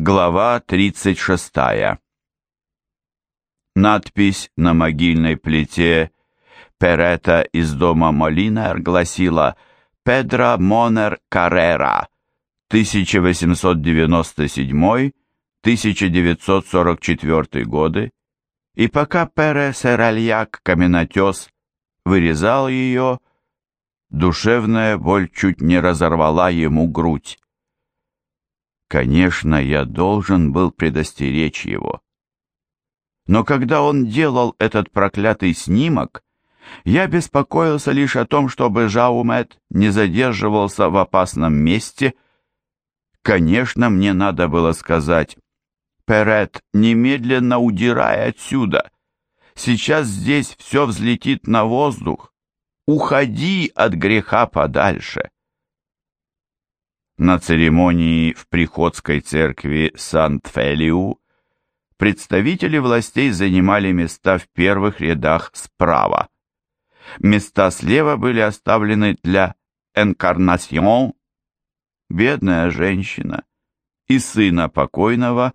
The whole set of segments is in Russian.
Глава 36. Надпись на могильной плите Перета из дома Молинер гласила «Педро Монер Каррера, 1897-1944 годы», и пока Пере Серальяк, каменотес, вырезал ее, душевная боль чуть не разорвала ему грудь. Конечно, я должен был предостеречь его. Но когда он делал этот проклятый снимок, я беспокоился лишь о том, чтобы Жаумет не задерживался в опасном месте. Конечно, мне надо было сказать, «Перет, немедленно удирай отсюда! Сейчас здесь все взлетит на воздух! Уходи от греха подальше!» На церемонии в Приходской церкви Сант-Фелиу представители властей занимали места в первых рядах справа. Места слева были оставлены для «Энкарнасьон», бедная женщина, и сына покойного,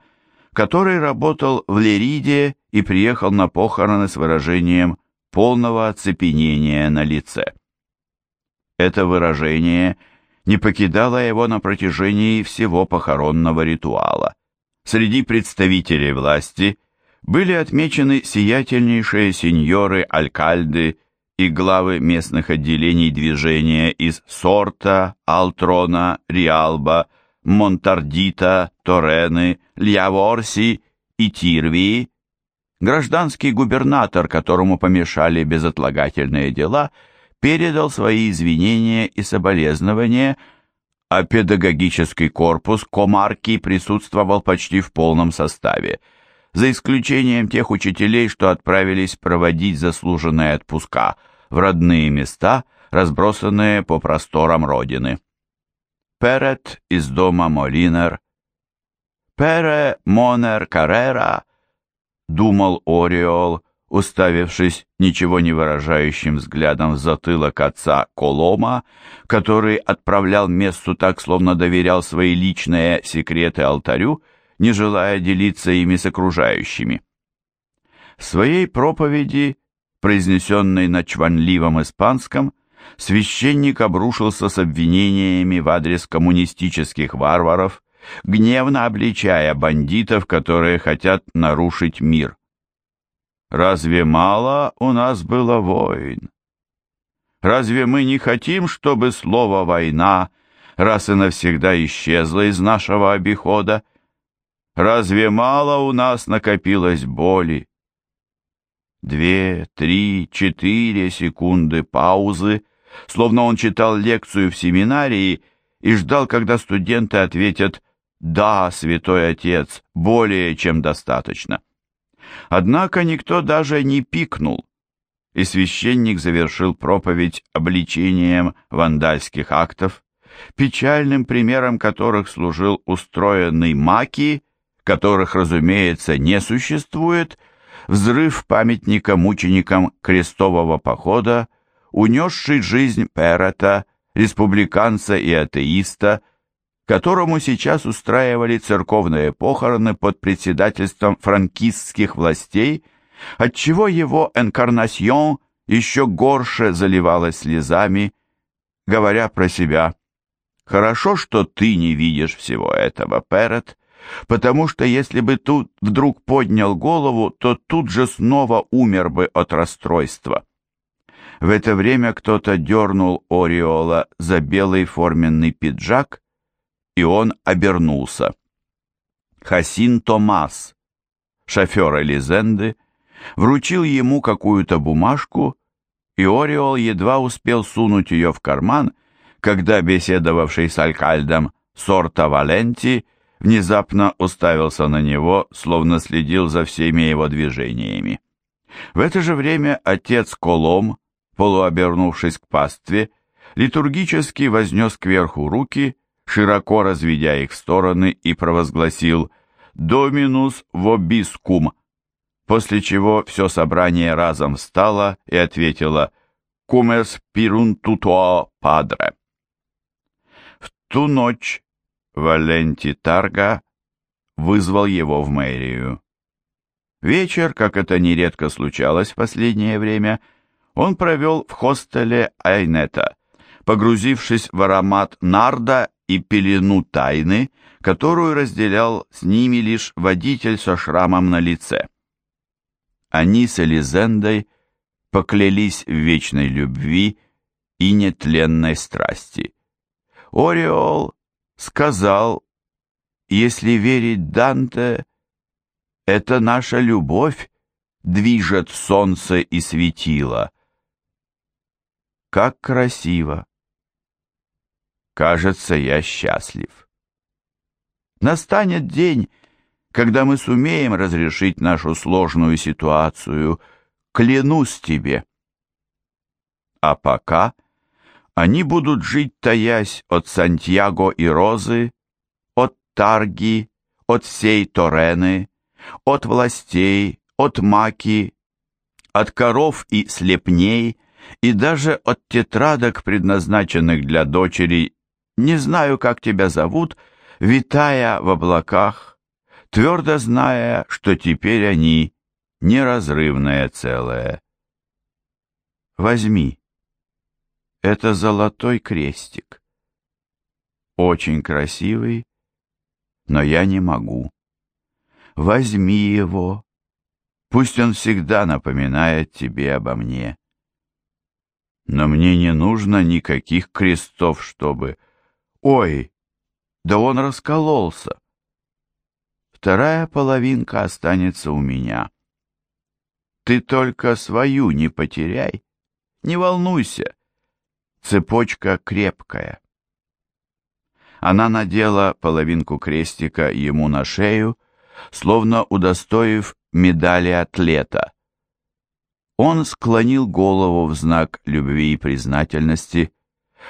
который работал в Лериде и приехал на похороны с выражением полного оцепенения на лице. Это выражение – не покидала его на протяжении всего похоронного ритуала. Среди представителей власти были отмечены сиятельнейшие сеньоры Алькальды и главы местных отделений движения из Сорта, Алтрона, Риалба, Монтардита, Торены, Льяворси и Тирвии. Гражданский губернатор, которому помешали безотлагательные дела – передал свои извинения и соболезнования, а педагогический корпус Комарки присутствовал почти в полном составе, за исключением тех учителей, что отправились проводить заслуженные отпуска в родные места, разбросанные по просторам родины. Перет из дома Молинер, Пере Монер Каррера, думал Ориол, уставившись ничего не выражающим взглядом в затылок отца Колома, который отправлял месту так, словно доверял свои личные секреты алтарю, не желая делиться ими с окружающими. В своей проповеди, произнесенной на чванливом испанском, священник обрушился с обвинениями в адрес коммунистических варваров, гневно обличая бандитов, которые хотят нарушить мир. Разве мало у нас было войн? Разве мы не хотим, чтобы слово «война» раз и навсегда исчезло из нашего обихода? Разве мало у нас накопилось боли? Две, три, четыре секунды паузы, словно он читал лекцию в семинарии и ждал, когда студенты ответят «Да, святой отец, более чем достаточно». Однако никто даже не пикнул, и священник завершил проповедь обличением вандальских актов, печальным примером которых служил устроенный маки, которых, разумеется, не существует, взрыв памятника мученикам крестового похода, унесший жизнь Перета, республиканца и атеиста, которому сейчас устраивали церковные похороны под председательством франкистских властей, отчего его энкарнасьон еще горше заливалась слезами, говоря про себя «Хорошо, что ты не видишь всего этого, Перет, потому что если бы тут вдруг поднял голову, то тут же снова умер бы от расстройства». В это время кто-то дернул Ориола за белый форменный пиджак, и он обернулся. Хасин Томас, шофер Элизенды, вручил ему какую-то бумажку, и Ориол едва успел сунуть ее в карман, когда беседовавший с Алькальдом Сорта Валенти внезапно уставился на него, словно следил за всеми его движениями. В это же время отец Колом, полуобернувшись к пастве, литургически вознес кверху руки широко разведя их в стороны, и провозгласил «Доминус вобискум», после чего все собрание разом встало и ответило «Кумес пирунтуто падре». В ту ночь Валенти Тарга вызвал его в мэрию. Вечер, как это нередко случалось в последнее время, он провел в хостеле Айнета, погрузившись в аромат нарда и пелену тайны, которую разделял с ними лишь водитель со шрамом на лице. Они с Элизендой поклялись в вечной любви и нетленной страсти. Ореол сказал, если верить Данте, это наша любовь движет солнце и светило. Как красиво! Кажется, я счастлив. Настанет день, когда мы сумеем разрешить нашу сложную ситуацию. Клянусь тебе. А пока они будут жить, таясь от Сантьяго и Розы, от Тарги, от всей Торены, от властей, от маки, от коров и слепней, и даже от тетрадок, предназначенных для дочери, не знаю, как тебя зовут, витая в облаках, твердо зная, что теперь они неразрывное целое. Возьми. Это золотой крестик. Очень красивый, но я не могу. Возьми его. Пусть он всегда напоминает тебе обо мне. Но мне не нужно никаких крестов, чтобы... Ой, да он раскололся. Вторая половинка останется у меня. Ты только свою не потеряй. Не волнуйся. Цепочка крепкая. Она надела половинку крестика ему на шею, словно удостоив медали атлета. Он склонил голову в знак любви и признательности,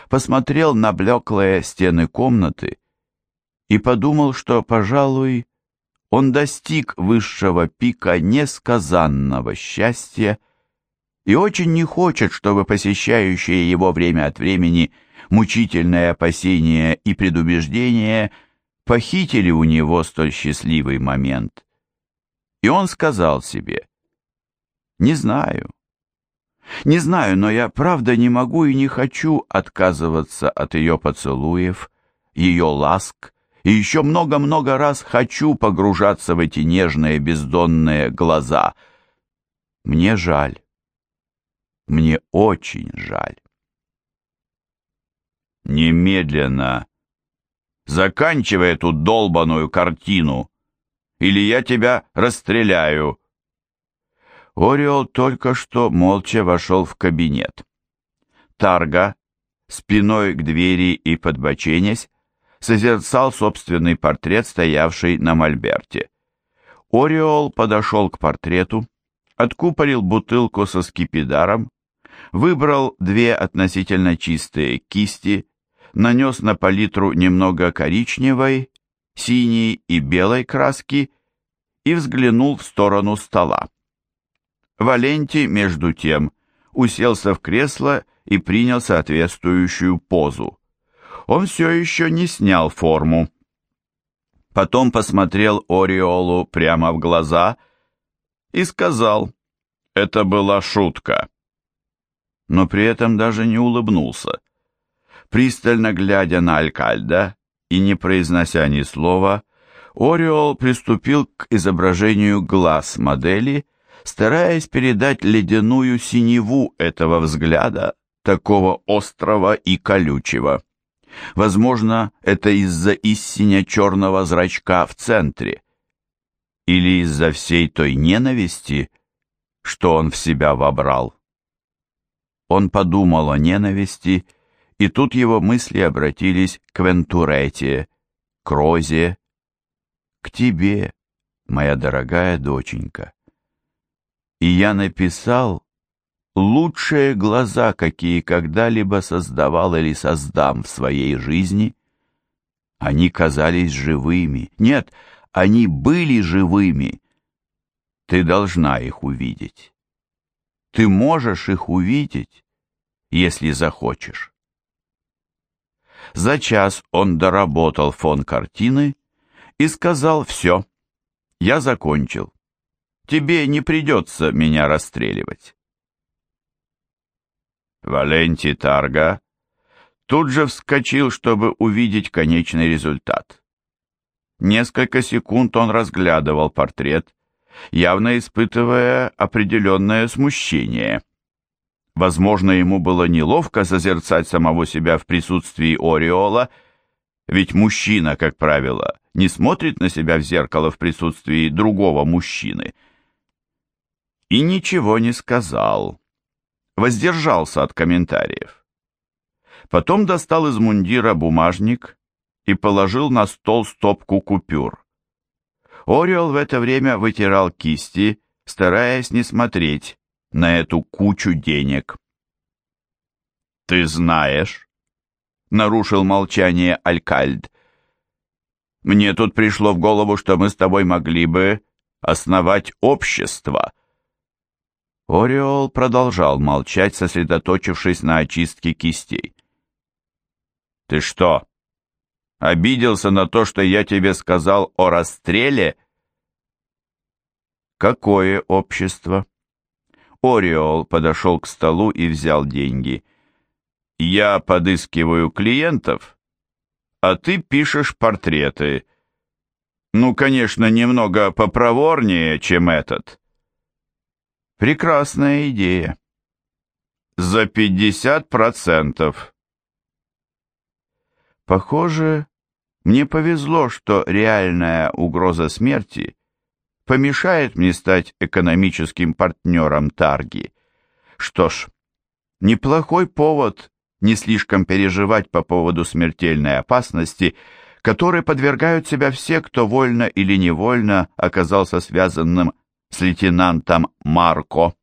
посмотрел на блеклые стены комнаты и подумал, что, пожалуй, он достиг высшего пика несказанного счастья и очень не хочет, чтобы посещающее его время от времени мучительное опасение и предубеждение похитили у него столь счастливый момент. И он сказал себе, «Не знаю, не знаю, но я правда не могу и не хочу отказываться от ее поцелуев, ее ласк, и еще много-много раз хочу погружаться в эти нежные бездонные глаза. Мне жаль. Мне очень жаль. Немедленно Заканчивай эту долбаную картину, или я тебя расстреляю. Ориол только что молча вошел в кабинет. Тарга, спиной к двери и подбоченясь, созерцал собственный портрет, стоявший на мольберте. Ориол подошел к портрету, откупорил бутылку со скипидаром, выбрал две относительно чистые кисти, нанес на палитру немного коричневой, синей и белой краски и взглянул в сторону стола. Валентий, между тем, уселся в кресло и принял соответствующую позу. Он все еще не снял форму. Потом посмотрел Ориолу прямо в глаза и сказал, это была шутка. Но при этом даже не улыбнулся. Пристально глядя на Алькальда и не произнося ни слова, Ориол приступил к изображению глаз модели, стараясь передать ледяную синеву этого взгляда, такого острого и колючего. Возможно, это из-за истиня черного зрачка в центре, или из-за всей той ненависти, что он в себя вобрал. Он подумал о ненависти и тут его мысли обратились к Вентурете, к Розе, к тебе, моя дорогая доченька. И я написал лучшие глаза, какие когда-либо создавал или создам в своей жизни. Они казались живыми. Нет, они были живыми. Ты должна их увидеть. Ты можешь их увидеть, если захочешь. За час он доработал фон картины и сказал «все, я закончил. Тебе не придется меня расстреливать». Валентий Тарга тут же вскочил, чтобы увидеть конечный результат. Несколько секунд он разглядывал портрет, явно испытывая определенное смущение. Возможно, ему было неловко созерцать самого себя в присутствии Ореола, ведь мужчина, как правило, не смотрит на себя в зеркало в присутствии другого мужчины. И ничего не сказал. Воздержался от комментариев. Потом достал из мундира бумажник и положил на стол стопку купюр. Ориол в это время вытирал кисти, стараясь не смотреть на эту кучу денег. «Ты знаешь», — нарушил молчание Алькальд, «мне тут пришло в голову, что мы с тобой могли бы основать общество». Ориол продолжал молчать, сосредоточившись на очистке кистей. «Ты что, обиделся на то, что я тебе сказал о расстреле?» «Какое общество?» Ореол подошел к столу и взял деньги. «Я подыскиваю клиентов, а ты пишешь портреты. Ну, конечно, немного попроворнее, чем этот». «Прекрасная идея». «За пятьдесят процентов». Похоже, мне повезло, что реальная угроза смерти помешает мне стать экономическим партнером Тарги. Что ж, неплохой повод не слишком переживать по поводу смертельной опасности, которой подвергают себя все, кто вольно или невольно оказался связанным с лейтенантом Марко.